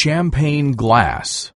champagne glass.